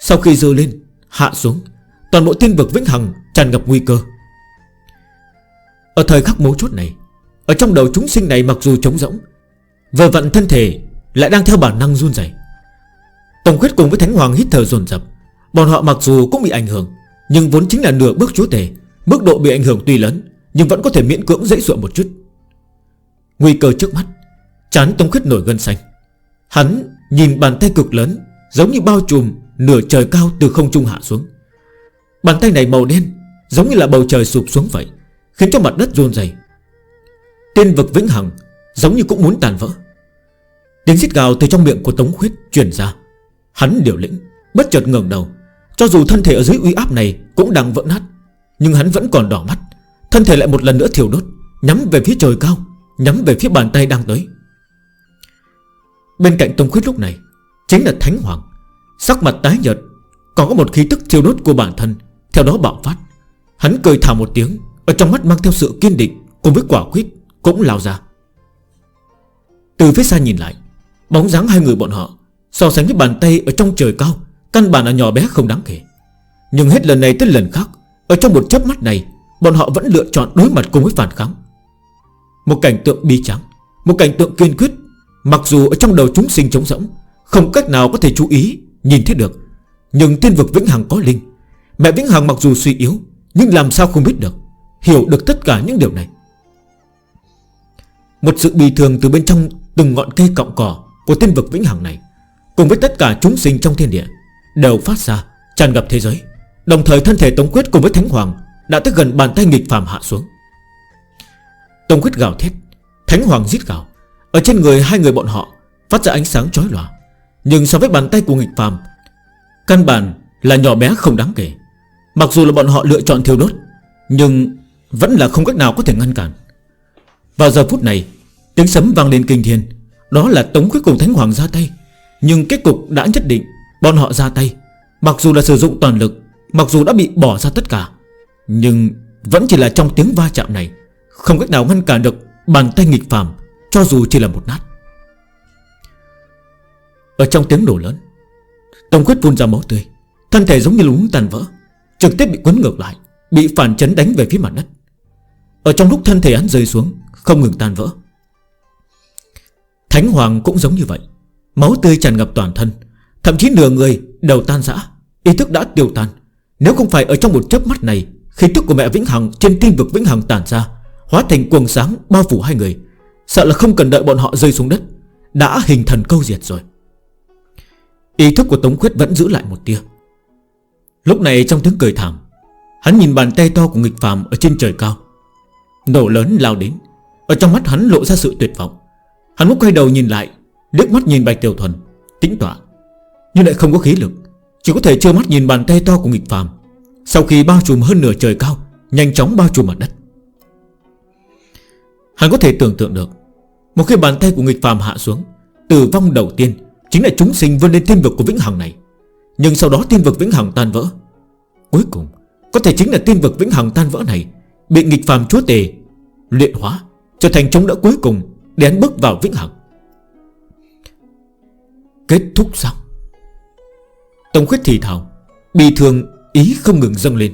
Sau khi dơ lên, hạ xuống, Toàn bộ thiên vực vĩnh hằng tràn ngập nguy cơ. Ở thời khắc mấu chốt này, Ở trong đầu chúng sinh này mặc dù trống rỗng, Vừa vận thân thể Lại đang theo bản năng run dày Tổng khuyết cùng với Thánh Hoàng hít thở dồn dập, Bọn họ mặc dù cũng bị ảnh hưởng, Nhưng vốn chính là nửa bước chúa tể, Mức độ bị ảnh hưởng tuy lớn, Nhưng vẫn có thể miễn cưỡng dễ dụa một chút. Nguy cơ trước mắt, Chán Tống Khuyết nổi gân xanh. Hắn nhìn bàn tay cực lớn, Giống như bao trùm nửa trời cao từ không trung hạ xuống. Bàn tay này màu đen, Giống như là bầu trời sụp xuống vậy, Khiến cho mặt đất run dày Tiên vực vĩnh hằng, Giống như cũng muốn tàn vỡ. Tiếng xít gào từ trong miệng của Tống Khuyết truyền ra. Hắn điều lĩnh, Bất chợt ngẩng đầu. Cho dù thân thể ở dưới uy áp này cũng đang vỡ nát, Nhưng hắn vẫn còn đỏ mắt. Thân thể lại một lần nữa thiểu đốt, Nhắm về phía trời cao, Nhắm về phía bàn tay đang tới. Bên cạnh Tông Khuyết lúc này, Chính là Thánh Hoàng. Sắc mặt tái nhợt, Còn có một khí tức thiêu đốt của bản thân, Theo đó bạo phát. Hắn cười thả một tiếng, Ở trong mắt mang theo sự kiên định Cùng với quả quyết cũng lao ra. Từ phía xa nhìn lại, Bóng dáng hai người bọn họ So sánh với bàn tay ở trong trời cao, Căn bản là nhỏ bé không đáng kể. Nhưng hết lần này tới lần khác, Ở trong một chớp mắt này, Bọn họ vẫn lựa chọn đối mặt cùng với phản kháng. Một cảnh tượng bi trắng Một cảnh tượng kiên quyết Mặc dù ở trong đầu chúng sinh trống rỗng, Không cách nào có thể chú ý, Nhìn thấy được. Nhưng thiên vực Vĩnh Hằng có linh. Mẹ Vĩnh Hằng mặc dù suy yếu, Nhưng làm sao không biết được, Hiểu được tất cả những điều này. Một sự bì thường từ bên trong Từng ngọn cây cọng cỏ Của thiên vực Vĩnh Hằng này, Cùng với tất cả chúng sinh trong thiên địa, Đều phát ra, tràn ngập thế giới. Đồng thời thân thể Tống Quyết cùng với Thánh Hoàng Đã tới gần bàn tay nghịch phàm hạ xuống. Tống Quyết gào thét, Thánh Hoàng giết gào. Ở trên người hai người bọn họ, Phát ra ánh sáng chói lòa. Nhưng so với bàn tay của nghịch phàm, Căn bản là nhỏ bé không đáng kể. Mặc dù là bọn họ lựa chọn thiêu đốt, Nhưng vẫn là không cách nào có thể ngăn cản. Vào giờ phút này, Tiếng sấm vang lên kinh thiên. Đó là tống cuối cùng thánh hoàng ra tay. Nhưng kết cục đã nhất định, Bọn họ ra tay. Mặc dù là sử dụng toàn lực, Mặc dù đã bị bỏ ra tất cả, Nhưng vẫn chỉ là trong tiếng va chạm này, Không cách nào ngăn cản được bàn tay nghịch phàm. Cho dù chỉ là một nát. Ở trong tiếng nổ lớn Tổng quyết phun ra máu tươi. Thân thể giống như lúng tàn vỡ, Trực tiếp bị quấn ngược lại, Bị phản chấn đánh về phía mặt đất. Ở trong lúc thân thể hắn rơi xuống, Không ngừng tan vỡ. Thánh Hoàng cũng giống như vậy, Máu tươi tràn ngập toàn thân, Thậm chí nửa người đầu tan rã, Ý thức đã tiêu tan. Nếu không phải ở trong một chớp mắt này Khí tức của mẹ Vĩnh Hằng trên tinh vực Vĩnh Hằng tản ra, Hóa thành quần sáng bao phủ hai người Sợ là không cần đợi bọn họ rơi xuống đất. Đã hình thần câu diệt rồi. Ý thức của Tống Khuyết vẫn giữ lại một tia. Lúc này trong tiếng cười thảm, Hắn nhìn bàn tay to của nghịch phàm Ở trên trời cao. Nổ lớn lao đến. Ở trong mắt hắn lộ ra sự tuyệt vọng. Hắn lúc quay đầu nhìn lại, Liếc mắt nhìn Bạch Tiểu Thuần, Tĩnh tỏa Nhưng lại không có khí lực, Chỉ có thể trơ mắt nhìn bàn tay to của nghịch phàm. Sau khi bao trùm hơn nửa trời cao, Nhanh chóng bao trùm mặt đất. Hắn có thể tưởng tượng được một khi bàn tay của nghịch phàm hạ xuống. Tử vong đầu tiên Chính là chúng sinh vươn lên thiên vực của Vĩnh Hằng này. Nhưng sau đó thiên vực Vĩnh Hằng tan vỡ. Cuối cùng, Có thể chính là thiên vực Vĩnh Hằng tan vỡ này Bị nghịch phàm chúa tề Luyện hóa, Trở thành chúng đã cuối cùng đến bước vào Vĩnh Hằng. Kết thúc xong. Tổng khuyết thị thảo Bị thường ý không ngừng dâng lên.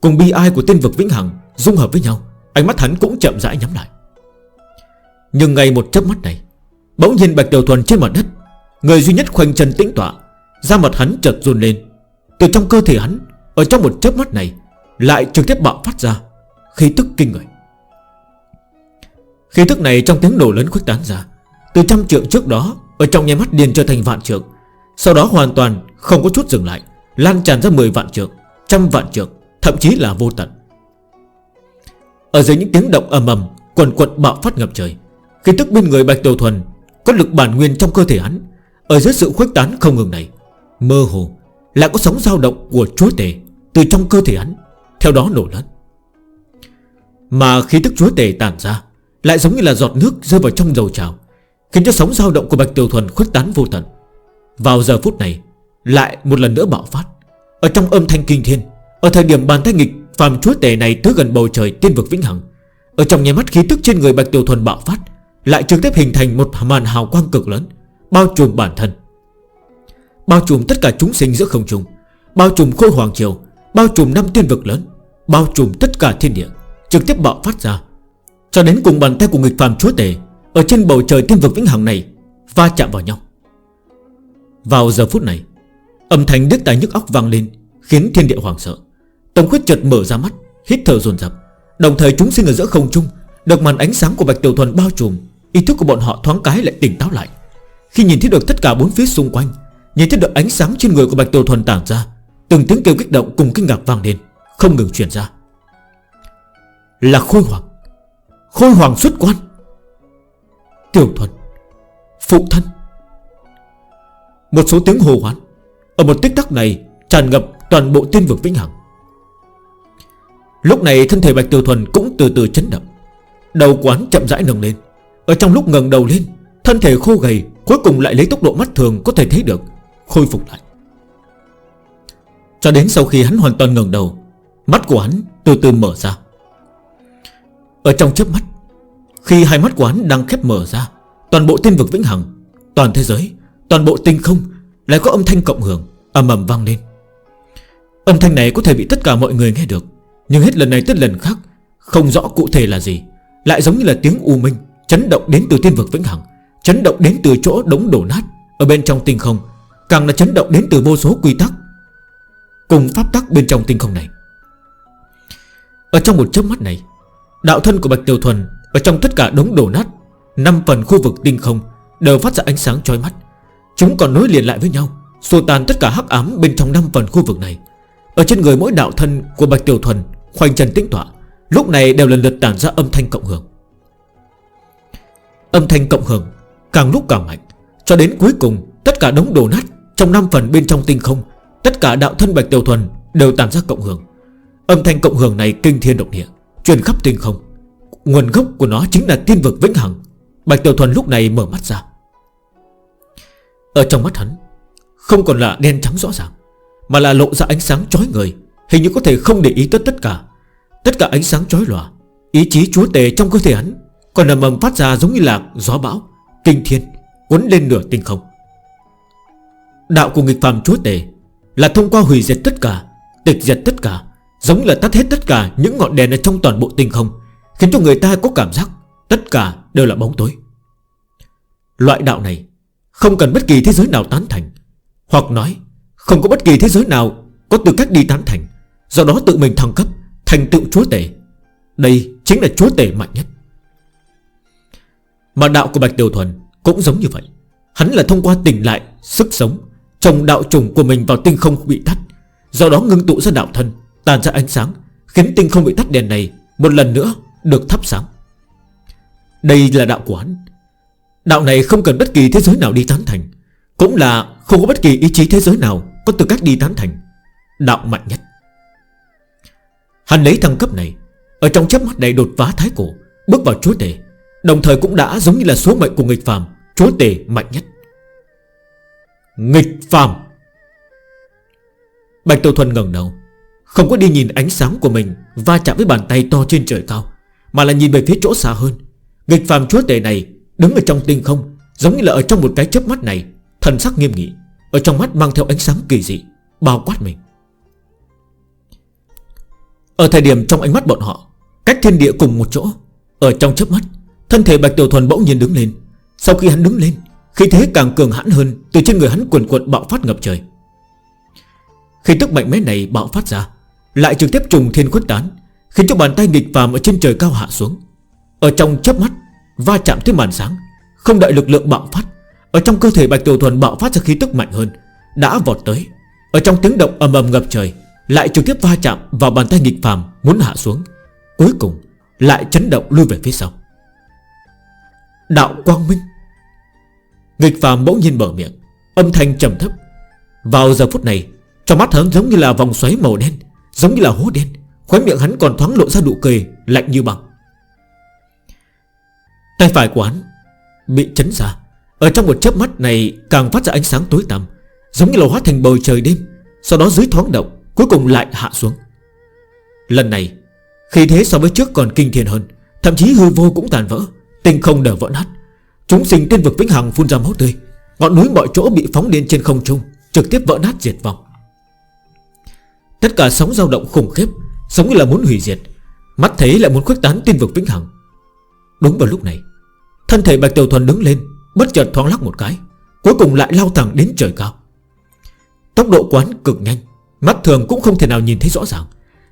Cùng bi ai của thiên vực Vĩnh Hằng Dung hợp với nhau, Ánh mắt hắn cũng chậm rãi nhắm lại. Nhưng ngay một chớp mắt này, Bỗng nhìn Bạch Tiểu Thuần trên mặt đất, Người duy nhất khoanh chân tĩnh tọa, Da mặt hắn chợt run lên. Từ trong cơ thể hắn, Ở trong một chớp mắt này, Lại trực tiếp bạo phát ra Khí tức kinh người. Khí tức này trong tiếng nổ lớn khuếch tán ra, Từ trăm trượng trước đó, Ở trong nháy mắt điền trở thành vạn trượng, Sau đó hoàn toàn không có chút dừng lại, Lan tràn ra 10 vạn trượng, Trăm vạn trượng, Thậm chí là vô tận. Ở dưới những tiếng động ầm ầm, Quần quật bạo phát ngập trời khi tức bên người Bạch Tiểu Thuần, Có lực bản nguyên trong cơ thể hắn, Ở dưới sự khuếch tán không ngừng này, Mơ hồ lại có sóng dao động của chúa tể Từ trong cơ thể hắn, Theo đó nổ lớn. Mà khí tức chúa tể tản ra, Lại giống như là giọt nước rơi vào trong dầu trào, Khiến cho sóng dao động của Bạch Tiểu Thuần khuếch tán vô tận. Vào giờ phút này, Lại một lần nữa bạo phát. Ở trong âm thanh kinh thiên, Ở thời điểm bàn tay nghịch, phàm chúa tể này tới gần bầu trời tiên vực vĩnh hằng, Ở trong nhà mắt khí tức trên người Bạch Tiểu Thuần bạo phát lại trực tiếp hình thành một màn hào quang cực lớn, Bao trùm bản thân. Bao trùm tất cả chúng sinh giữa không trùng Bao trùm khôi hoàng triều, Bao trùm năm tiên vực lớn, Bao trùm tất cả thiên địa, Trực tiếp bạo phát ra. Cho đến cùng bàn tay của nghịch phàm chúa tể Ở trên bầu trời tiên vực vĩnh hằng này Va chạm vào nhau. Vào giờ phút này, Âm thanh đứt tài nhức óc vang lên, Khiến thiên địa hoàng sợ. Tổng khuyết chợt mở ra mắt, Hít thở dồn dập. Đồng thời chúng sinh ở giữa không trung, Được màn ánh sáng của Bạch Tiểu Thuần bao trùm Ý thức của bọn họ thoáng cái lại tỉnh táo lại. Khi nhìn thấy được tất cả bốn phía xung quanh, Nhìn thấy được ánh sáng trên người của Bạch Tô Thuần tản ra, Từng tiếng kêu kích động cùng kinh ngạc vang lên, Không ngừng chuyển ra. Là khôi hoàng. Khôi hoàng xuất quan. Tiểu thuần. Phụ thân. Một số tiếng hồ hoán. Ở một tích tắc này tràn ngập toàn bộ tiên vực vĩnh hằng. Lúc này thân thể Bạch Tiểu Thuần cũng từ từ chấn động. Đầu quán chậm rãi nâng lên. Ở trong lúc ngẩng đầu lên Thân thể khô gầy cuối cùng lại lấy tốc độ mắt thường Có thể thấy được khôi phục lại. Cho đến sau khi hắn hoàn toàn ngẩng đầu Mắt của hắn từ từ mở ra. Ở trong chớp mắt Khi hai mắt của hắn đang khép mở ra Toàn bộ tiên vực vĩnh hằng Toàn thế giới, toàn bộ tinh không Lại có âm thanh cộng hưởng ầm ầm vang lên. Âm thanh này có thể bị tất cả mọi người nghe được Nhưng hết lần này tới lần khác Không rõ cụ thể là gì Lại giống như là tiếng u minh. Chấn động đến từ thiên vực vĩnh hằng, Chấn động đến từ chỗ đống đổ nát Ở bên trong tinh không, Càng là chấn động đến từ vô số quy tắc Cùng pháp tắc bên trong tinh không này. Ở trong một chớp mắt này, Đạo thân của Bạch Tiểu Thuần Ở trong tất cả đống đổ nát, năm phần khu vực tinh không Đều phát ra ánh sáng chói mắt. Chúng còn nối liền lại với nhau Xô tan tất cả hắc ám bên trong năm phần khu vực này. Ở trên người mỗi đạo thân của Bạch Tiểu Thuần Khoanh chân tĩnh tọa, Lúc này đều lần lượt tản ra âm thanh cộng hưởng. Âm thanh cộng hưởng, Càng lúc càng mạnh, Cho đến cuối cùng, tất cả đống đổ nát Trong năm phần bên trong tinh không, Tất cả đạo thân bạch tiểu thuần đều tàn ra cộng hưởng. Âm thanh cộng hưởng này kinh thiên động địa, Truyền khắp tinh không. Nguồn gốc của nó chính là tiên vực vĩnh hằng. Bạch Tiểu Thuần lúc này mở mắt ra. Ở trong mắt hắn, Không còn là đen trắng rõ ràng, Mà là lộ ra ánh sáng chói người, Hình như có thể không để ý tới tất cả. Tất cả ánh sáng chói lòa, Ý chí chúa tể trong cơ thể hắn còn ầm mầm phát ra giống như là gió bão, Kinh thiên Quấn lên nửa tinh không. Đạo của nghịch phàm chúa tể Là thông qua hủy diệt tất cả, Tịch diệt tất cả, Giống là tắt hết tất cả những ngọn đèn ở trong toàn bộ tinh không, Khiến cho người ta có cảm giác Tất cả đều là bóng tối. Loại đạo này Không cần bất kỳ thế giới nào tán thành, Hoặc nói Không có bất kỳ thế giới nào có tư cách đi tán thành, Do đó tự mình thăng cấp Thành tựu chúa tể. Đây chính là chúa tể mạnh nhất. Mà đạo của Bạch Tiểu Thuần cũng giống như vậy. Hắn là thông qua tỉnh lại, Sức sống Trồng đạo trùng của mình vào tinh không bị tắt. Do đó ngưng tụ ra đạo thân Tàn ra ánh sáng, Khiến tinh không bị tắt đèn này Một lần nữa được thắp sáng. Đây là đạo của hắn. Đạo này không cần bất kỳ thế giới nào đi tán thành, Cũng là không có bất kỳ ý chí thế giới nào Có tư cách đi tán thành Đạo mạnh nhất. Hắn lấy thăng cấp này, Ở trong chấp mắt này đột phá thái cổ, Bước vào chúa tể. Đồng thời cũng đã giống như là số mệnh của nghịch phàm Chúa tể mạnh nhất. Nghịch phàm. Bạch Tiêu Thuần ngẩng đầu, Không có đi nhìn ánh sáng của mình Va chạm với bàn tay to trên trời cao, Mà là nhìn về phía chỗ xa hơn. Nghịch phàm chúa tể này đứng ở trong tinh không, Giống như là ở trong một cái chớp mắt này, Thần sắc nghiêm nghị, Ở trong mắt mang theo ánh sáng kỳ dị, Bao quát mình. Ở thời điểm trong ánh mắt bọn họ, Cách thiên địa cùng một chỗ, Ở trong chớp mắt Thân thể Bạch Tiểu Thuần bỗng nhiên đứng lên. Sau khi hắn đứng lên Khi thế càng cường hãn hơn Từ trên người hắn cuồn cuộn bạo phát ngập trời. Khi tức mạnh mẽ này bạo phát ra, Lại trực tiếp trùng thiên khuất tán, Khiến cho bàn tay nghịch phàm ở trên trời cao hạ xuống. Ở trong chớp mắt, Va chạm tới màn sáng, Không đợi lực lượng bạo phát, Ở trong cơ thể Bạch Tiểu Thuần bạo phát ra khí tức mạnh hơn, Đã vọt tới. Ở trong tiếng động ầm ầm ngập trời, Lại trực tiếp va chạm vào bàn tay nghịch phàm muốn hạ xuống. Cuối cùng, lại chấn động lui về phía sau. Đạo Quang Minh. Nghịch phàm bỗng nhiên mở miệng, Âm thanh trầm thấp. Vào giờ phút này, Trong mắt hắn giống như là vòng xoáy màu đen, Giống như là hố đen, Khóe miệng hắn còn thoáng lộ ra nụ cười Lạnh như bằng Tay phải của hắn Bị chấn ra Ở trong một chớp mắt này càng phát ra ánh sáng tối tăm, Giống như là hóa thành bầu trời đêm, Sau đó dưới thoáng động, Cuối cùng lại hạ xuống. Lần này, Khi thế so với trước còn kinh thiên hơn, Thậm chí hư vô cũng tàn vỡ. Tinh không đều vỡ nát. Chúng sinh tiên vực vĩnh hằng phun ra máu tươi. Ngọn núi mọi chỗ bị phóng lên trên không trung, Trực tiếp vỡ nát diệt vong. Tất cả sóng dao động khủng khiếp Sống như là muốn hủy diệt. Mắt thấy lại muốn khuếch tán tiên vực vĩnh hằng. Đúng vào lúc này, Thân thể Bạch Tiểu Thuần đứng lên, Bất chợt thoáng lắc một cái, Cuối cùng lại lao thẳng đến trời cao. Tốc độ quán cực nhanh, Mắt thường cũng không thể nào nhìn thấy rõ ràng.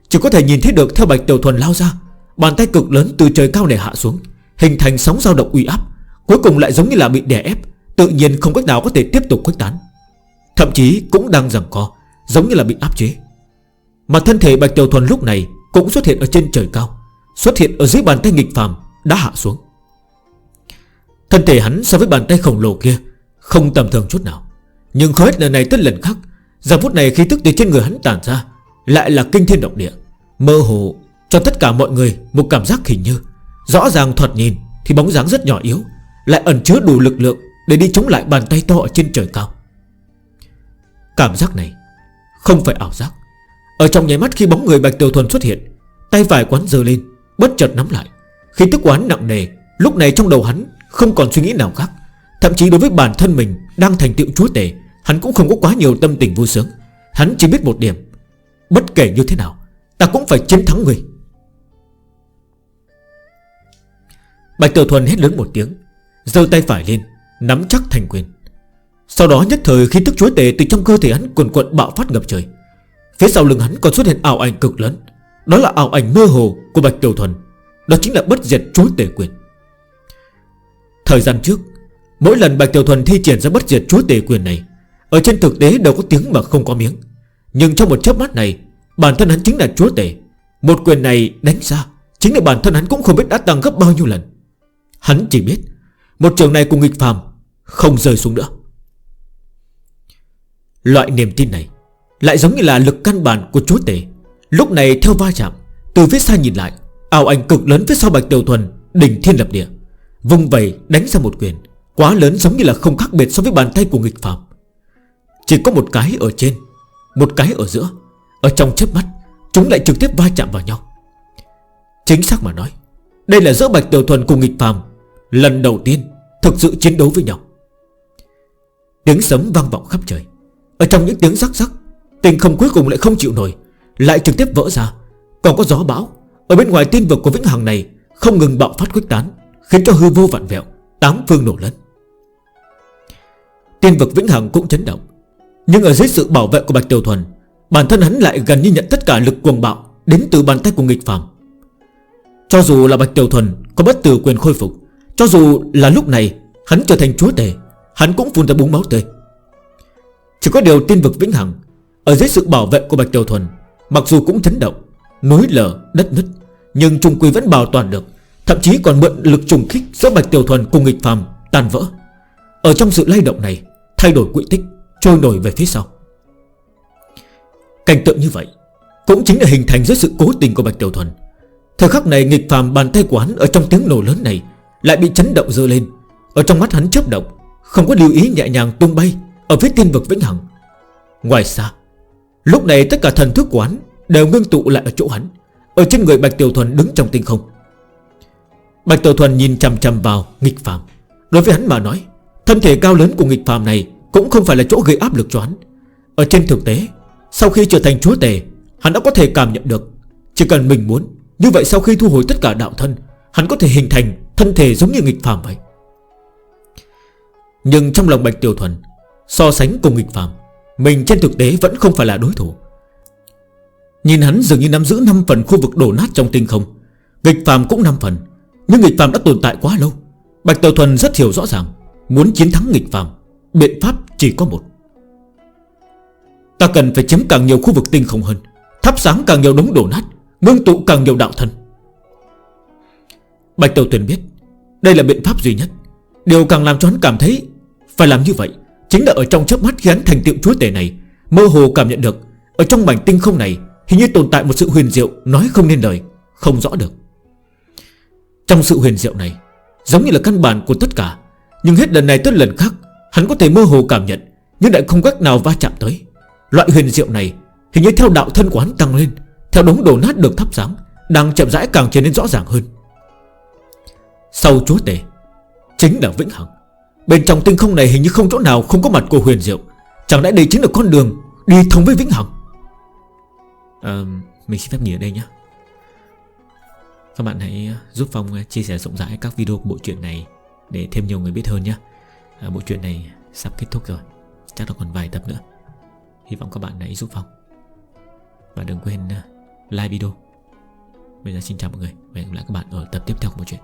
Chỉ có thể nhìn thấy được theo Bạch Tiểu Thuần lao ra, Bàn tay cực lớn từ trời cao này hạ xuống. Hình thành sóng dao động uy áp, Cuối cùng lại giống như là bị đè ép, Tự nhiên không cách nào có thể tiếp tục khuếch tán. Thậm chí cũng đang rằng co, Giống như là bị áp chế. Mà thân thể Bạch Tiểu Thuần lúc này Cũng xuất hiện ở trên trời cao, Xuất hiện ở dưới bàn tay nghịch phàm đã hạ xuống. Thân thể hắn so với bàn tay khổng lồ kia Không tầm thường chút nào. Nhưng khó hết lần này tới lần khác, Giờ phút này khí tức từ trên người hắn tản ra Lại là kinh thiên động địa, Mơ hồ cho tất cả mọi người Một cảm giác hình như. Rõ ràng thuật nhìn Thì bóng dáng rất nhỏ yếu, Lại ẩn chứa đủ lực lượng Để đi chống lại bàn tay to ở trên trời cao. Cảm giác này Không phải ảo giác. Ở trong nháy mắt khi bóng người Bạch Tiểu Thuần xuất hiện, Tay phải quán dơ lên, Bất chợt nắm lại. Khi tức quán nặng nề, Lúc này trong đầu hắn không còn suy nghĩ nào khác. Thậm chí đối với bản thân mình Đang thành tựu chúa tể, Hắn cũng không có quá nhiều tâm tình vui sướng. Hắn chỉ biết một điểm, Bất kể như thế nào, Ta cũng phải chiến thắng người. Bạch Tiểu Thuần hét lớn một tiếng, giơ tay phải lên, Nắm chắc thành quyền. Sau đó nhất thời khi thức chúa tề từ trong cơ thể hắn quần cuộn bạo phát ngập trời. Phía sau lưng hắn còn xuất hiện ảo ảnh cực lớn, Đó là ảo ảnh mơ hồ của Bạch Tiểu Thuần, Đó chính là bất diệt chúa tề quyền. Thời gian trước, Mỗi lần Bạch Tiểu Thuần thi triển ra bất diệt chúa tề quyền này, Ở trên thực tế đều có tiếng mà không có miếng. Nhưng trong một chớp mắt này, Bản thân hắn chính là chúa tể. Một quyền này đánh ra, Chính là bản thân hắn cũng không biết đã tăng gấp bao nhiêu lần. Hắn chỉ biết, Một trường này cùng nghịch phàm Không rơi xuống nữa. Loại niềm tin này Lại giống như là lực căn bản của chúa tể. Lúc này theo va chạm, Từ phía xa nhìn lại, Ảo ảnh cực lớn phía sau Bạch Tiểu Thuần Đỉnh thiên lập địa Vùng vầy đánh ra một quyền, Quá lớn giống như là không khác biệt so với bàn tay của nghịch phạm Chỉ có một cái ở trên, Một cái ở giữa, Ở trong chớp mắt, Chúng lại trực tiếp va chạm vào nhau. Chính xác mà nói, Đây là giữa Bạch Tiểu Thuần cùng nghịch phạm Lần đầu tiên Thực sự chiến đấu với nhau. Tiếng sấm vang vọng khắp trời. Ở trong những tiếng rắc rắc, Tình không cuối cùng lại không chịu nổi, Lại trực tiếp vỡ ra. Còn có gió bão, Ở bên ngoài tiên vực của Vĩnh Hằng này Không ngừng bạo phát khuếch tán, Khiến cho hư vô vạn vẹo, Tám phương nổ lớn Tiên vực Vĩnh Hằng cũng chấn động, Nhưng ở dưới sự bảo vệ của Bạch Tiểu Thuần, Bản thân hắn lại gần như nhận tất cả lực quần bạo Đến từ bàn tay của nghịch phạm Cho dù là Bạch Tiểu Thuần Có bất tử quyền khôi phục cho dù là lúc này, Hắn trở thành chúa tể, Hắn cũng phun ra búng máu tươi. Chỉ có điều tiên vực vĩnh hằng, Ở dưới sự bảo vệ của Bạch Tiểu Thuần, Mặc dù cũng chấn động, Núi lở, đất nứt, Nhưng Trung Quy vẫn bảo toàn được. Thậm chí còn mượn lực trùng khích giữa Bạch Tiểu Thuần cùng nghịch phàm tan vỡ. Ở trong sự lay động này, Thay đổi quỹ tích, Trôi nổi về phía sau. Cảnh tượng như vậy Cũng chính là hình thành dưới sự cố tình của Bạch Tiểu Thuần. Thời khắc này nghịch phàm bàn tay của hắn Ở trong tiếng nổ lớn này lại bị chấn động dơ lên. Ở trong mắt hắn chớp động, Không có lưu ý nhẹ nhàng tung bay Ở phía tiên vực vĩnh hằng. Ngoài xa, Lúc này tất cả thần thức của hắn Đều ngưng tụ lại ở chỗ hắn, Ở trên người Bạch Tiểu Thuần đứng trong tinh không. Bạch Tiểu Thuần nhìn chằm chằm vào nghịch phàm. Đối với hắn mà nói, Thân thể cao lớn của nghịch phàm này Cũng không phải là chỗ gây áp lực cho hắn. Ở trên thực tế, Sau khi trở thành chúa tể, Hắn đã có thể cảm nhận được. Chỉ cần mình muốn, Như vậy sau khi thu hồi tất cả đạo thân, Hắn có thể hình thành Thân thể giống như nghịch phàm vậy. Nhưng trong lòng Bạch Tiểu Thuần, So sánh cùng nghịch phàm, Mình trên thực tế vẫn không phải là đối thủ. Nhìn hắn dường như nắm giữ 5 phần khu vực đổ nát trong tinh không. Nghịch phàm cũng 5 phần, Nhưng nghịch phàm đã tồn tại quá lâu. Bạch Tiểu Thuần rất hiểu rõ ràng, Muốn chiến thắng nghịch phàm, Biện pháp chỉ có một. Ta cần phải chiếm càng nhiều khu vực tinh không hơn, Thắp sáng càng nhiều đống đổ nát, Ngưng tụ càng nhiều đạo thần. Bạch Tàu Tuyền biết, Đây là biện pháp duy nhất. Điều càng làm cho hắn cảm thấy Phải làm như vậy Chính là ở trong chớp mắt khi hắn thành tựu chúa tể này, Mơ hồ cảm nhận được Ở trong mảnh tinh không này Hình như tồn tại một sự huyền diệu Nói không nên lời, Không rõ được. Trong sự huyền diệu này, Giống như là căn bản của tất cả, Nhưng hết lần này tới lần khác, Hắn có thể mơ hồ cảm nhận, Nhưng lại không cách nào va chạm tới. Loại huyền diệu này Hình như theo đạo thân của hắn tăng lên, Theo đống đổ nát được thắp sáng, Đang chậm rãi càng trở nên rõ ràng hơn. Sau chúa tể Chính là vĩnh hằng. Bên trong tinh không này hình như không chỗ nào không có mặt của huyền diệu. Chẳng lẽ đây chính là con đường Đi thông với vĩnh hằng? À, Mình xin phép nghỉ ở đây nhé. Các bạn hãy ờ, giúp Phong ờ, chia sẻ rộng rãi các video của bộ truyện này Để thêm nhiều người biết hơn nhé. À, Bộ truyện này sắp kết thúc rồi. Chắc là còn vài tập nữa. Hy vọng các bạn hãy giúp Phong. Và đừng quên like video. Bây giờ xin chào mọi người Và hẹn gặp lại các bạn ở tập tiếp theo của bộ truyện.